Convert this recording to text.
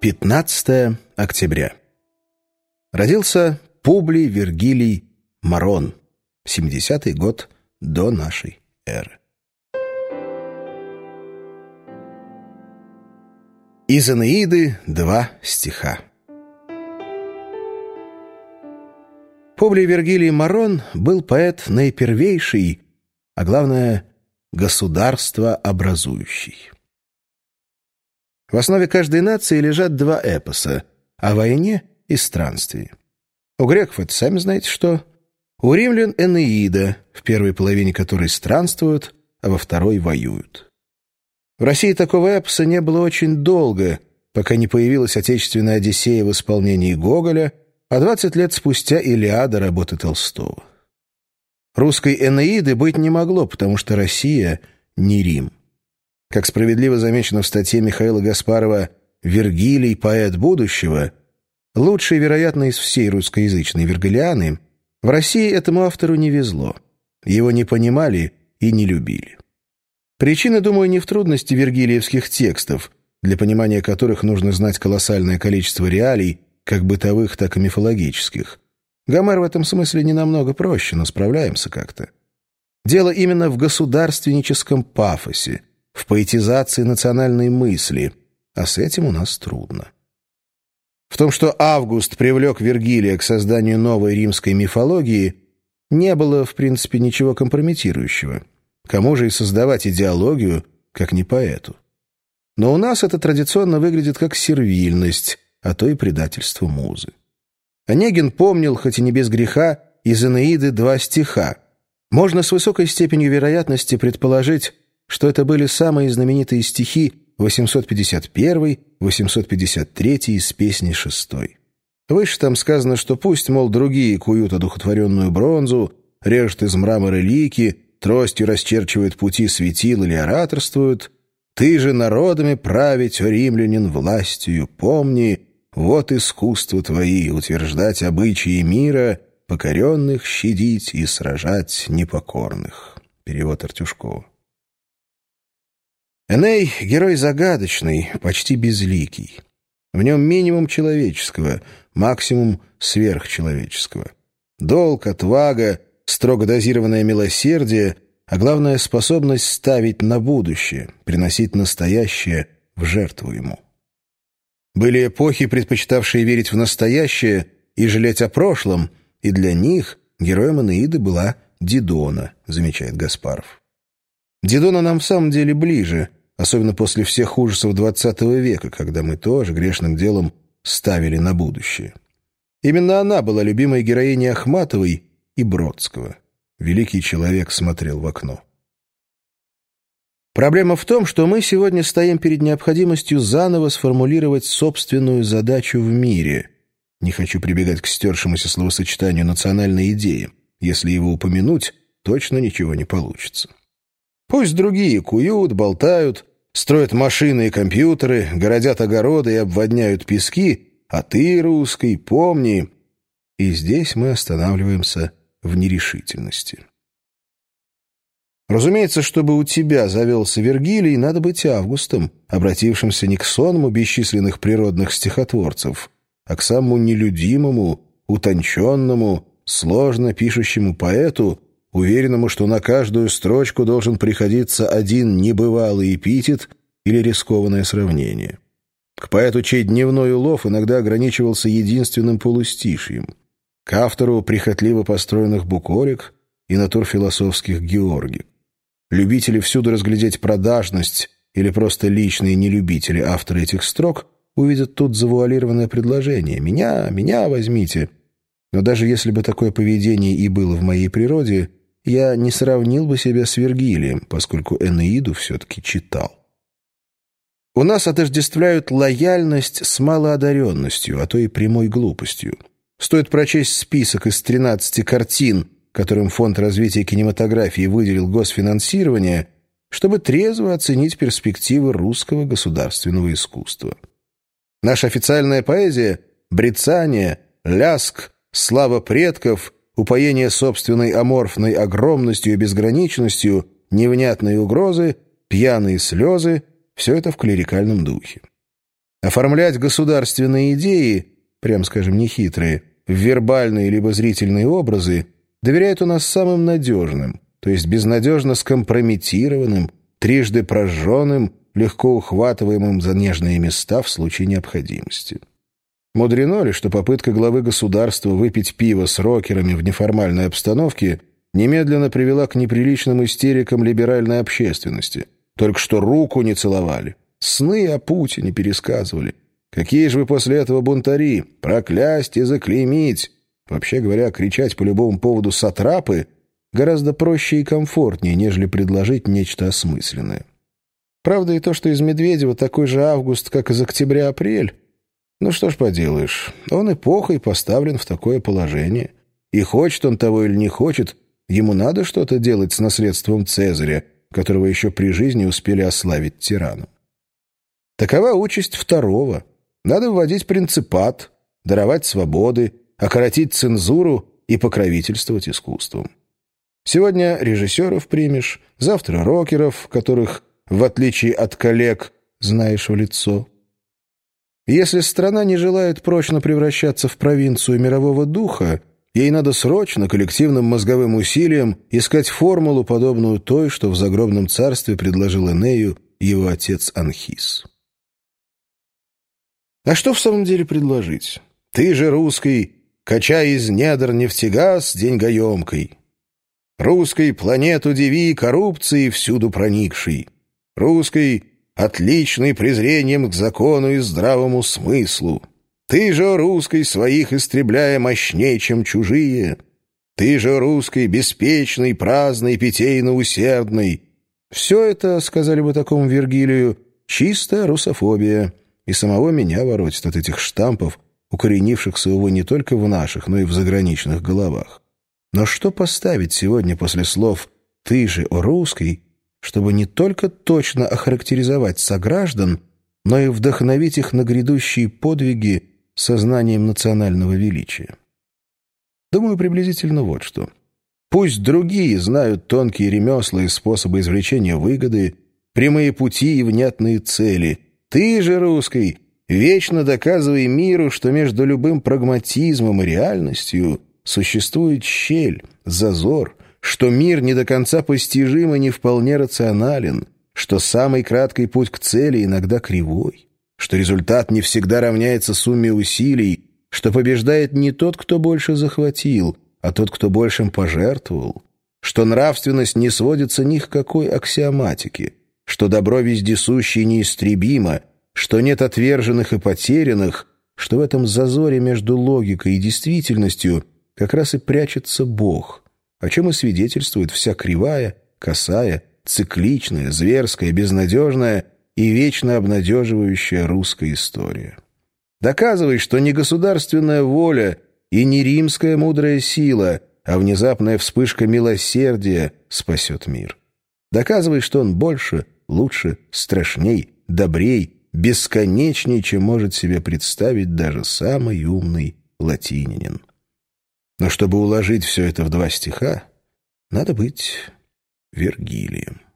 15 октября. Родился Публий Вергилий Марон, 70-й год до нашей эры. Из Энеиды два стиха. Публий Вергилий Марон был поэт наипервейший, а главное, государство образующий. В основе каждой нации лежат два эпоса — о войне и странствии. У греков это сами знаете что. У римлян — Энеида, в первой половине которой странствуют, а во второй воюют. В России такого эпоса не было очень долго, пока не появилась отечественная Одиссея в исполнении Гоголя, а 20 лет спустя Илиада работы Толстого. Русской Энеиды быть не могло, потому что Россия — не Рим. Как справедливо замечено в статье Михаила Гаспарова «Вергилий, поэт будущего», лучший, вероятно, из всей русскоязычной Вергилианы, в России этому автору не везло. Его не понимали и не любили. Причина, думаю, не в трудности вергилиевских текстов, для понимания которых нужно знать колоссальное количество реалий, как бытовых, так и мифологических. Гомер в этом смысле не намного проще, но справляемся как-то. Дело именно в государственническом пафосе, в поэтизации национальной мысли, а с этим у нас трудно. В том, что Август привлек Вергилия к созданию новой римской мифологии, не было, в принципе, ничего компрометирующего. Кому же и создавать идеологию, как не поэту? Но у нас это традиционно выглядит как сервильность, а то и предательство музы. Онегин помнил, хоть и не без греха, из Энеиды два стиха. Можно с высокой степенью вероятности предположить, что это были самые знаменитые стихи 851, 853 из песни шестой. Выше там сказано, что пусть, мол, другие куют одухотворенную бронзу, режут из мрамора лики, тростью расчерчивают пути светил или ораторствуют. Ты же народами править, римлянин, властью помни, вот искусство твои, утверждать обычаи мира, покоренных щадить и сражать непокорных. Перевод Артюшкова. Эней — герой загадочный, почти безликий. В нем минимум человеческого, максимум сверхчеловеческого. Долг, отвага, строго дозированное милосердие, а главное — способность ставить на будущее, приносить настоящее в жертву ему. Были эпохи, предпочитавшие верить в настоящее и жалеть о прошлом, и для них героем Энеиды была Дидона, замечает Гаспаров. Дидона нам в самом деле ближе — особенно после всех ужасов XX века, когда мы тоже грешным делом ставили на будущее. Именно она была любимой героиней Ахматовой и Бродского. Великий человек смотрел в окно. Проблема в том, что мы сегодня стоим перед необходимостью заново сформулировать собственную задачу в мире. Не хочу прибегать к стершемуся словосочетанию «национальной идеи». Если его упомянуть, точно ничего не получится. Пусть другие куют, болтают, строят машины и компьютеры, городят огороды и обводняют пески, а ты, русский, помни. И здесь мы останавливаемся в нерешительности. Разумеется, чтобы у тебя завелся Вергилий, надо быть Августом, обратившимся не к сонму бесчисленных природных стихотворцев, а к самому нелюдимому, утонченному, сложно пишущему поэту, уверенному, что на каждую строчку должен приходиться один небывалый эпитет или рискованное сравнение. К поэту, чей дневной улов иногда ограничивался единственным полустишьем, к автору прихотливо построенных букорик и натурфилософских георгий. Любители всюду разглядеть продажность или просто личные нелюбители автора этих строк увидят тут завуалированное предложение «Меня, меня возьмите». Но даже если бы такое поведение и было в моей природе – я не сравнил бы себя с Вергилием, поскольку Энеиду все-таки читал. У нас отождествляют лояльность с малоодаренностью, а то и прямой глупостью. Стоит прочесть список из 13 картин, которым Фонд развития кинематографии выделил госфинансирование, чтобы трезво оценить перспективы русского государственного искусства. Наша официальная поэзия — брецание, ляск, слава предков — упоение собственной аморфной огромностью и безграничностью, невнятные угрозы, пьяные слезы — все это в клерикальном духе. Оформлять государственные идеи, прям скажем, нехитрые, в вербальные либо зрительные образы доверяет у нас самым надежным, то есть безнадежно скомпрометированным, трижды прожженным, легко ухватываемым за нежные места в случае необходимости. Мудрено ли, что попытка главы государства выпить пиво с рокерами в неформальной обстановке немедленно привела к неприличным истерикам либеральной общественности. Только что руку не целовали. Сны о Путине пересказывали. Какие же вы после этого бунтари? Проклясть и заклеймить. Вообще говоря, кричать по любому поводу сатрапы гораздо проще и комфортнее, нежели предложить нечто осмысленное. Правда и то, что из Медведева такой же август, как из октября-апрель. Ну что ж поделаешь, он эпохой поставлен в такое положение. И хочет он того или не хочет, ему надо что-то делать с наследством Цезаря, которого еще при жизни успели ославить тирану. Такова участь второго. Надо вводить принципат, даровать свободы, окоротить цензуру и покровительствовать искусством. Сегодня режиссеров примешь, завтра рокеров, которых, в отличие от коллег, знаешь в лицо. Если страна не желает прочно превращаться в провинцию мирового духа, ей надо срочно коллективным мозговым усилием искать формулу, подобную той, что в загробном царстве предложил Энею его отец Анхис. А что в самом деле предложить? Ты же русский, качай из недр нефтегаз деньгоемкой. Русской планету диви коррупции всюду проникшей. Русской отличный презрением к закону и здравому смыслу. Ты же, русской, своих истребляя мощнее, чем чужие. Ты же, русской, беспечный, праздный, питейно-усердный. Все это, сказали бы такому Вергилию, чистая русофобия — и самого меня воротит от этих штампов, укоренившихся, увы, не только в наших, но и в заграничных головах. Но что поставить сегодня после слов «ты же о русской», чтобы не только точно охарактеризовать сограждан, но и вдохновить их на грядущие подвиги сознанием национального величия? Думаю, приблизительно вот что. Пусть другие знают тонкие ремесла и способы извлечения выгоды, прямые пути и внятные цели — ты же, русский, вечно доказывай миру, что между любым прагматизмом и реальностью существует щель, зазор, что мир не до конца постижим и не вполне рационален, что самый краткий путь к цели иногда кривой, что результат не всегда равняется сумме усилий, что побеждает не тот, кто больше захватил, а тот, кто большим пожертвовал, что нравственность не сводится ни к какой аксиоматике, что добро вездесуще и неистребимо, что нет отверженных и потерянных, что в этом зазоре между логикой и действительностью как раз и прячется Бог, о чем и свидетельствует вся кривая, косая, цикличная, зверская, безнадежная и вечно обнадеживающая русская история. Доказывай, что не государственная воля и не римская мудрая сила, а внезапная вспышка милосердия спасет мир. Доказывай, что он больше — лучше, страшней, добрей, бесконечней, чем может себе представить даже самый умный латининин. Но чтобы уложить все это в два стиха, надо быть Вергилием.